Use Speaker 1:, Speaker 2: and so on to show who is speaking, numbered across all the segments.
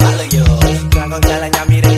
Speaker 1: malu yo Gak kau jalan nyamire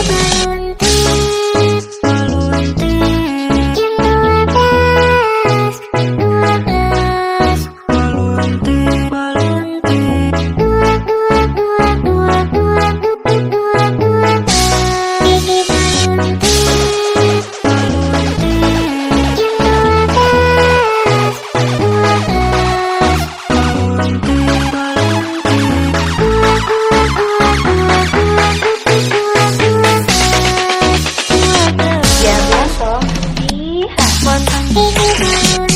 Speaker 2: baby 嘿嘿，好。